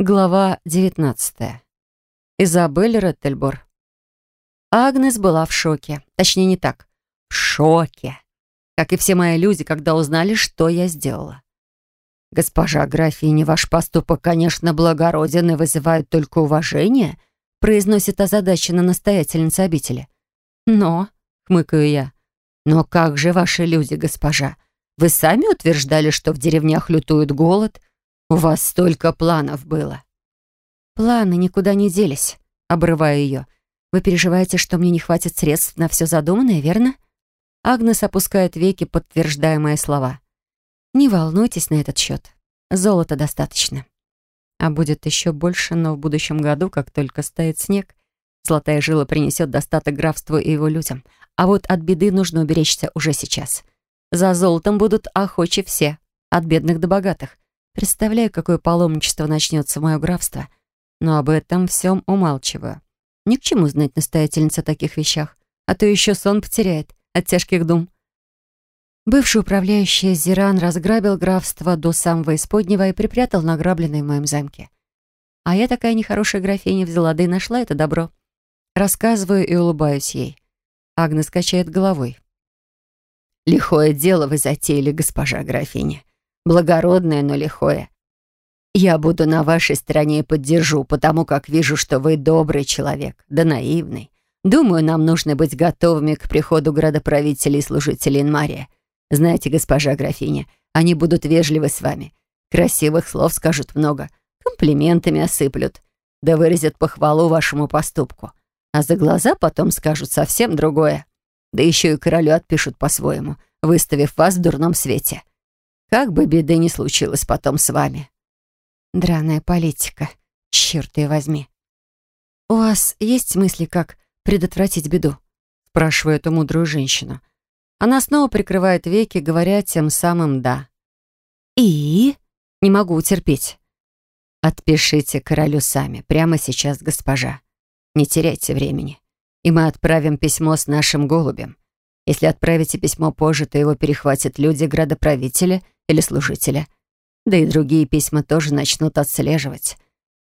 Глава 19. Изабель Реттельбор. Агнес была в шоке. Точнее, не так. В шоке. Как и все мои люди, когда узнали, что я сделала. «Госпожа графиня, ваш поступок, конечно, благороден и вызывает только уважение», произносит озадаченно настоятельница обители. «Но», — хмыкаю я, «но как же ваши люди, госпожа? Вы сами утверждали, что в деревнях лютует голод?» «У вас столько планов было». «Планы никуда не делись», — обрываю ее. «Вы переживаете, что мне не хватит средств на все задуманное, верно?» Агнес опускает веки, подтверждая мои слова. «Не волнуйтесь на этот счет. Золота достаточно. А будет еще больше, но в будущем году, как только стает снег, золотая жила принесет достаток графству и его людям. А вот от беды нужно уберечься уже сейчас. За золотом будут охочи все, от бедных до богатых. Представляю, какое паломничество начнется в мое графство. Но об этом всем умалчиваю. Ни к чему знать настоятельница о таких вещах, а то еще сон потеряет от тяжких дум. Бывший управляющий Зиран разграбил графство до самого исподнего и припрятал награбленное в моем замке. А я такая нехорошая графиня взяла, да и нашла это добро. Рассказываю и улыбаюсь ей. Агнес качает головой. «Лихое дело вы затеяли, госпожа графиня благородное, но лихое. Я буду на вашей стороне и поддержу, потому как вижу, что вы добрый человек, да наивный. Думаю, нам нужно быть готовыми к приходу градоправителей и служителей Инмария. Знаете, госпожа графиня, они будут вежливы с вами. Красивых слов скажут много, комплиментами осыплют, да выразят похвалу вашему поступку. А за глаза потом скажут совсем другое. Да еще и королю отпишут по-своему, выставив вас в дурном свете. Как бы беды ни случилось потом с вами. Драная политика. Черт ее возьми. У вас есть мысли, как предотвратить беду? Спрашиваю эту мудрую женщину. Она снова прикрывает веки, говоря тем самым «да». «И?» «Не могу утерпеть». «Отпишите королю сами, прямо сейчас, госпожа. Не теряйте времени. И мы отправим письмо с нашим голубем. Если отправите письмо позже, то его перехватят люди градоправителя или служителя. Да и другие письма тоже начнут отслеживать.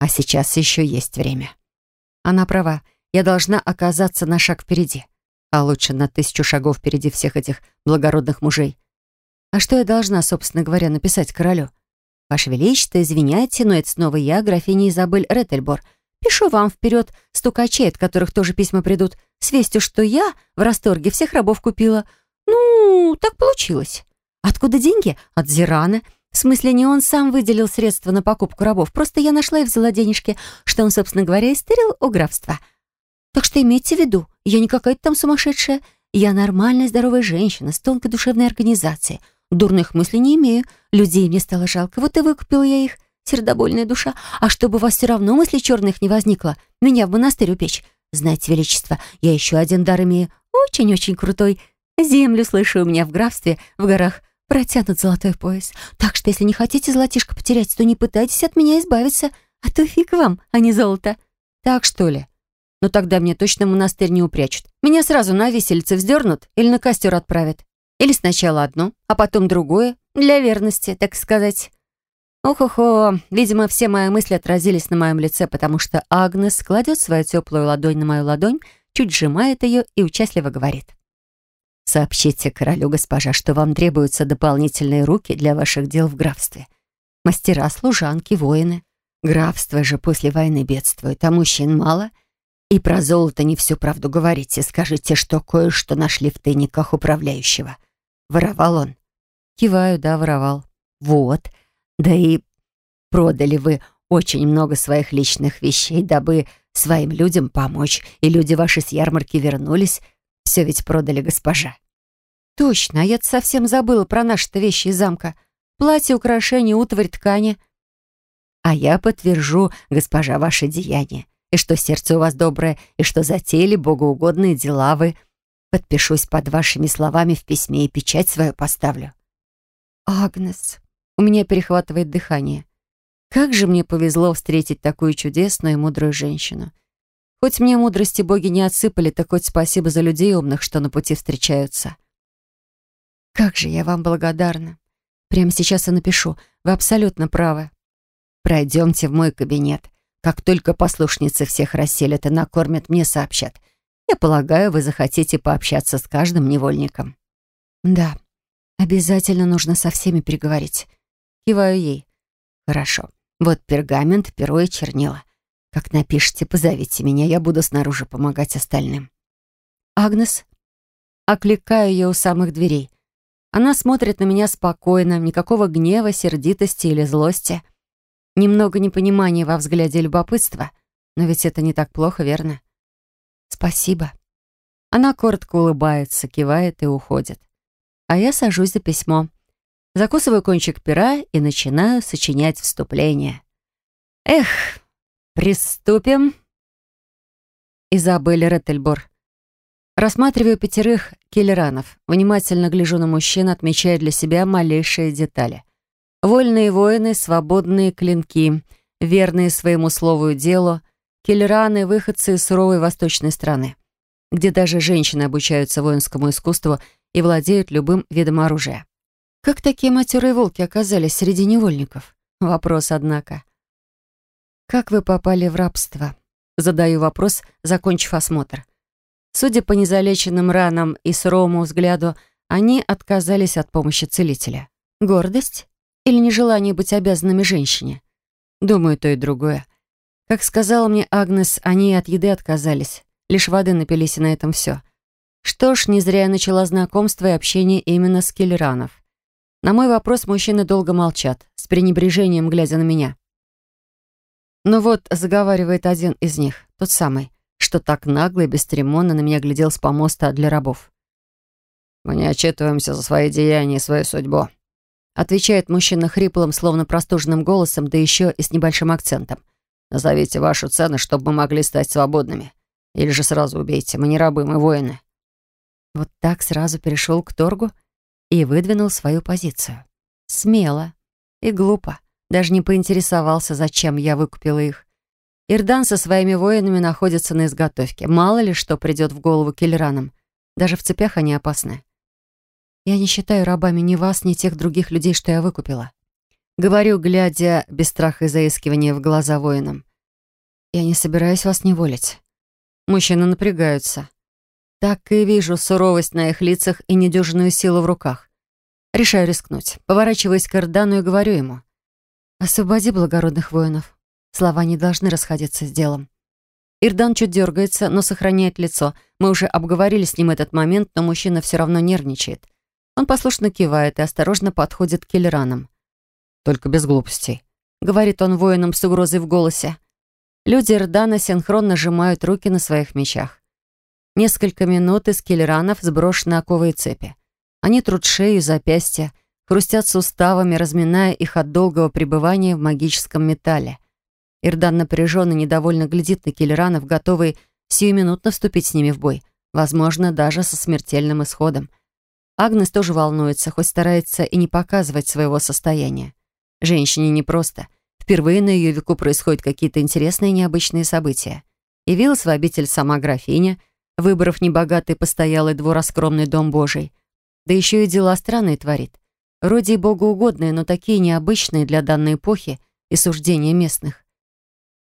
А сейчас еще есть время. Она права. Я должна оказаться на шаг впереди. А лучше на тысячу шагов впереди всех этих благородных мужей. А что я должна, собственно говоря, написать королю? Ваше Величество, извиняйте, но это снова я, графиня Изабель Реттельбор. Пишу вам вперед стукачей, от которых тоже письма придут, с вестью, что я в расторге всех рабов купила. Ну, так получилось. Откуда деньги? От Зирана. В смысле, не он сам выделил средства на покупку рабов, просто я нашла и взяла денежки, что он, собственно говоря, истырил у графства. Так что имейте в виду, я не какая-то там сумасшедшая. Я нормальная, здоровая женщина с тонкой душевной организацией. Дурных мыслей не имею. Людей мне стало жалко, вот и выкупила я их. Сердобольная душа. А чтобы у вас все равно мыслей черных не возникло, меня в монастырь упечь. Знаете, Величество, я еще один дар имею. Очень-очень крутой. Землю слышу у меня в графстве, в горах протянут золотой пояс. Так что, если не хотите золотишко потерять, то не пытайтесь от меня избавиться, а то фиг вам, а не золото. Так что ли? Но тогда мне точно монастырь не упрячут. Меня сразу на висельце вздернут или на костер отправят. Или сначала одно, а потом другое, для верности, так сказать. Ох-охо, видимо, все мои мысли отразились на моем лице, потому что Агнес кладет свою теплую ладонь на мою ладонь, чуть сжимает ее и участливо говорит. Сообщите королю, госпожа, что вам требуются дополнительные руки для ваших дел в графстве. Мастера, служанки, воины. Графство же после войны бедствует, а мужчин мало. И про золото не всю правду говорите. Скажите, что кое-что нашли в тайниках управляющего. Воровал он? Киваю, да, воровал. Вот. Да и продали вы очень много своих личных вещей, дабы своим людям помочь, и люди ваши с ярмарки вернулись, все ведь продали госпожа». «Точно, а я совсем забыла про наши-то вещи из замка. Платье, украшения, утварь, ткани». «А я подтвержу, госпожа, ваше деяние, и что сердце у вас доброе, и что затеяли богоугодные дела вы. Подпишусь под вашими словами в письме и печать свою поставлю». «Агнес», у меня перехватывает дыхание. Как же мне повезло встретить такую чудесную и мудрую женщину. Хоть мне мудрости боги не отсыпали, так хоть спасибо за людей умных, что на пути встречаются. Как же я вам благодарна. Прямо сейчас и напишу. Вы абсолютно правы. Пройдемте в мой кабинет. Как только послушницы всех расселят и накормят, мне сообщат. Я полагаю, вы захотите пообщаться с каждым невольником». «Да, обязательно нужно со всеми переговорить». Киваю ей. «Хорошо. Вот пергамент, перо и чернила. Как напишите, позовите меня, я буду снаружи помогать остальным». «Агнес?» Окликаю ее у самых дверей. Она смотрит на меня спокойно, никакого гнева, сердитости или злости. Немного непонимания во взгляде любопытства. Но ведь это не так плохо, верно? «Спасибо». Она коротко улыбается, кивает и уходит. А я сажусь за письмо. Закусываю кончик пера и начинаю сочинять вступление. Эх, приступим. Изабель Реттельбор. Рассматриваю пятерых киллеранов. Внимательно гляжу на мужчин, отмечая для себя малейшие детали. Вольные воины, свободные клинки, верные своему слову и делу, киллераны — выходцы из суровой восточной страны, где даже женщины обучаются воинскому искусству и владеют любым видом оружия. Как такие матерые волки оказались среди невольников? Вопрос, однако. «Как вы попали в рабство?» Задаю вопрос, закончив осмотр. Судя по незалеченным ранам и суровому взгляду, они отказались от помощи целителя. Гордость? Или нежелание быть обязанными женщине? Думаю, то и другое. Как сказала мне Агнес, они от еды отказались. Лишь воды напились, и на этом все. Что ж, не зря я начала знакомство и общение именно с киллеранов. На мой вопрос мужчины долго молчат, с пренебрежением глядя на меня. Но вот заговаривает один из них, тот самый, что так нагло и бесцеремонно на меня глядел с помоста для рабов. «Мы не отчитываемся за свои деяния и свою судьбу», отвечает мужчина хриплым, словно простуженным голосом, да еще и с небольшим акцентом. Назовите вашу цену, чтобы мы могли стать свободными. Или же сразу убейте. Мы не рабы, мы воины». Вот так сразу перешел к торгу и выдвинул свою позицию. Смело и глупо. Даже не поинтересовался, зачем я выкупила их. Ирдан со своими воинами находится на изготовке. Мало ли что придет в голову киллеранам. Даже в цепях они опасны. Я не считаю рабами ни вас, ни тех других людей, что я выкупила. Говорю, глядя без страха и заискивания в глаза воинам. Я не собираюсь вас неволить. Мужчины напрягаются. Так и вижу суровость на их лицах и недюжинную силу в руках. Решаю рискнуть. Поворачиваюсь к Эрдану и говорю ему. «Освободи благородных воинов. Слова не должны расходиться с делом». Ирдан чуть дергается, но сохраняет лицо. Мы уже обговорили с ним этот момент, но мужчина все равно нервничает. Он послушно кивает и осторожно подходит к Келеранам. Только без глупостей», — говорит он воинам с угрозой в голосе. Люди Эрдана синхронно сжимают руки на своих мечах. Несколько минут из киллеранов сброшены оковые цепи. Они трут шею и запястья, хрустят суставами, разминая их от долгого пребывания в магическом металле. Ирдан напряженно недовольно глядит на киллеранов, готовый сиюминутно вступить с ними в бой, возможно, даже со смертельным исходом. Агнес тоже волнуется, хоть старается и не показывать своего состояния. Женщине непросто. Впервые на ее веку происходят какие-то интересные необычные события. Явилась в обитель сама графиня, выбрав небогатый постоялый двор, а скромный дом Божий. Да еще и дела странные творит. Вроде и богоугодные, но такие необычные для данной эпохи и суждения местных.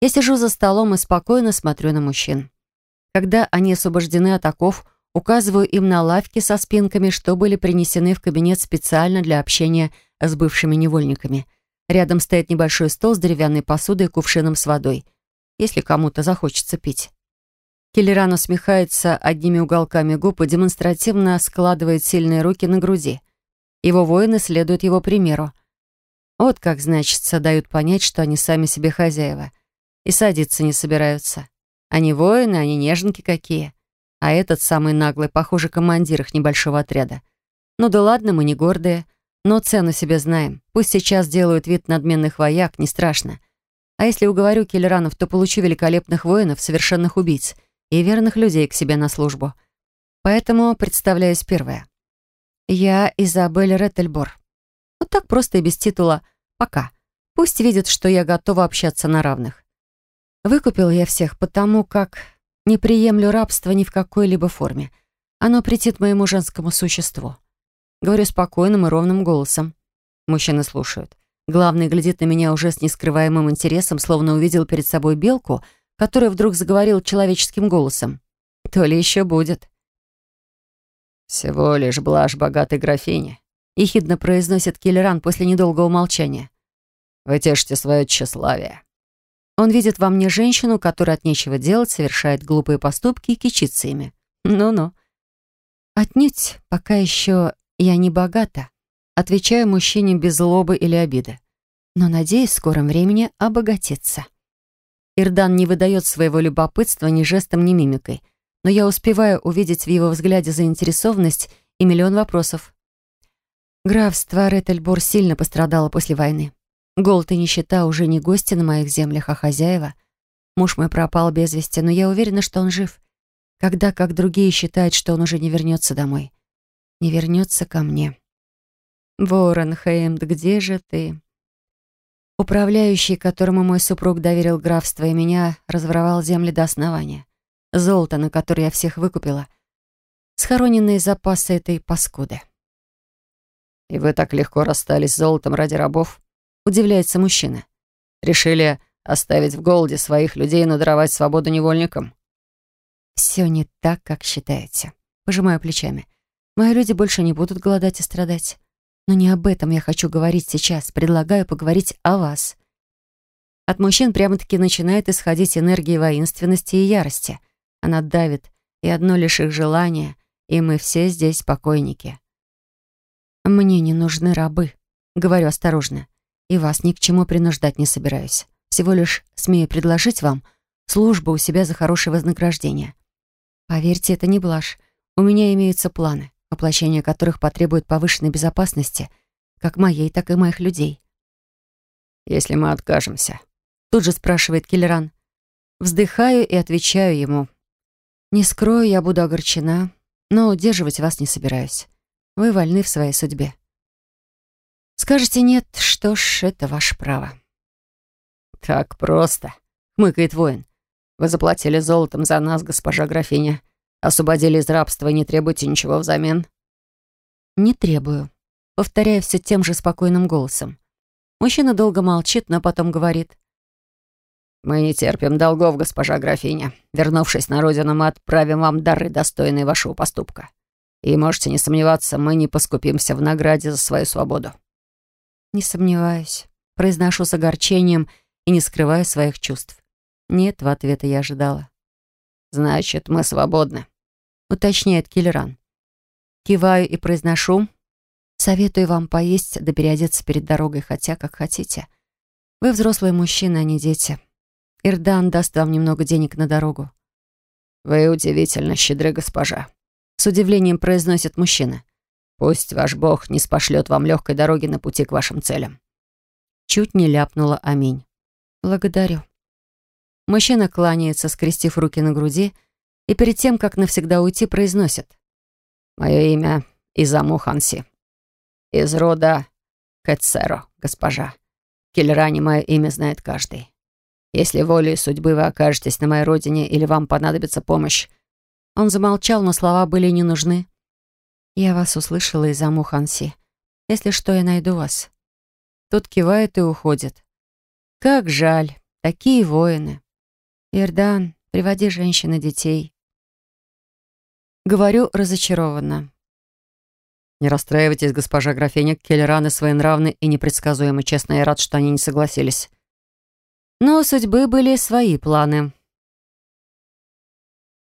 Я сижу за столом и спокойно смотрю на мужчин. Когда они освобождены от оков, указываю им на лавки со спинками, что были принесены в кабинет специально для общения с бывшими невольниками. Рядом стоит небольшой стол с деревянной посудой и кувшином с водой, если кому-то захочется пить. Келлеран усмехается одними уголками губ и демонстративно складывает сильные руки на груди. Его воины следуют его примеру. Вот как, значит, дают понять, что они сами себе хозяева. И садиться не собираются. Они воины, они неженки какие. А этот самый наглый, похоже, командир их небольшого отряда. Ну да ладно, мы не гордые. Но цену себе знаем. Пусть сейчас делают вид надменных вояк, не страшно. А если уговорю киллеранов, то получу великолепных воинов, совершенных убийц и верных людей к себе на службу. Поэтому представляюсь первая. Я Изабель Реттельбор. Вот так просто и без титула. Пока. Пусть видят, что я готова общаться на равных. Выкупил я всех потому, как не приемлю рабство ни в какой-либо форме. Оно претит моему женскому существу. Говорю спокойным и ровным голосом. Мужчины слушают. Главный глядит на меня уже с нескрываемым интересом, словно увидел перед собой белку, которая вдруг заговорила человеческим голосом. То ли еще будет. «Всего лишь блажь богатой графини», — ехидно произносит Келлеран после недолгого молчания. «Вы тешите свое тщеславие». Он видит во мне женщину, которая от нечего делать совершает глупые поступки и кичится ими. Ну-ну. Отнюдь, пока еще я не богата. Отвечаю мужчине без злобы или обиды. Но надеюсь в скором времени обогатиться. Ирдан не выдает своего любопытства ни жестом, ни мимикой. Но я успеваю увидеть в его взгляде заинтересованность и миллион вопросов. Графство Реттельбор сильно пострадало после войны. Голод и нищета уже не гости на моих землях, а хозяева. Муж мой пропал без вести, но я уверена, что он жив. Когда, как другие, считают, что он уже не вернется домой. Не вернется ко мне. «Ворон Хеймд, где же ты?» Управляющий, которому мой супруг доверил графство и меня, разворовал земли до основания. Золото, на которое я всех выкупила. Схороненные запасы этой паскуды. «И вы так легко расстались с золотом ради рабов?» Удивляется мужчина. «Решили оставить в голоде своих людей и надоровать свободу невольникам?» «Все не так, как считаете». Пожимаю плечами. «Мои люди больше не будут голодать и страдать. Но не об этом я хочу говорить сейчас. Предлагаю поговорить о вас. От мужчин прямо-таки начинает исходить энергия воинственности и ярости. Она давит, и одно лишь их желание, и мы все здесь покойники. «Мне не нужны рабы», — говорю осторожно, «и вас ни к чему принуждать не собираюсь. Всего лишь смею предложить вам службу у себя за хорошее вознаграждение. Поверьте, это не блажь. У меня имеются планы воплощение которых потребует повышенной безопасности как моей, так и моих людей. «Если мы откажемся?» Тут же спрашивает Киллеран. Вздыхаю и отвечаю ему. «Не скрою, я буду огорчена, но удерживать вас не собираюсь. Вы вольны в своей судьбе. Скажете «нет», что ж, это ваше право». «Так просто», — хмыкает воин. «Вы заплатили золотом за нас, госпожа графиня. Освободили из рабства и не требуете ничего взамен?» «Не требую», — повторяя все тем же спокойным голосом. Мужчина долго молчит, но потом говорит. «Мы не терпим долгов, госпожа графиня. Вернувшись на родину, мы отправим вам дары, достойные вашего поступка. И можете не сомневаться, мы не поскупимся в награде за свою свободу». «Не сомневаюсь», — произношу с огорчением и не скрываю своих чувств. «Нет», — в ответа я ожидала. «Значит, мы свободны», — уточняет Киллеран. Киваю и произношу. «Советую вам поесть да переодеться перед дорогой, хотя как хотите. Вы взрослые мужчины, а не дети. Ирдан даст вам немного денег на дорогу». «Вы удивительно щедры, госпожа», — с удивлением произносит мужчина. «Пусть ваш бог не спошлет вам легкой дороги на пути к вашим целям». Чуть не ляпнула аминь. «Благодарю». Мужчина кланяется, скрестив руки на груди, и перед тем, как навсегда уйти, произносит. «Мое имя Изаму Ханси. Из рода Кэтсеро, госпожа. В Кельране мое имя знает каждый. Если волей судьбы вы окажетесь на моей родине или вам понадобится помощь...» Он замолчал, но слова были не нужны. «Я вас услышала, Изаму Ханси. Если что, я найду вас». Тут кивает и уходит. «Как жаль, такие воины». «Ирдан, приводи женщин и детей». Говорю разочарованно. «Не расстраивайтесь, госпожа графиня. Келлераны своенравны и непредсказуемы. Честно, я рад, что они не согласились». Но у судьбы были свои планы.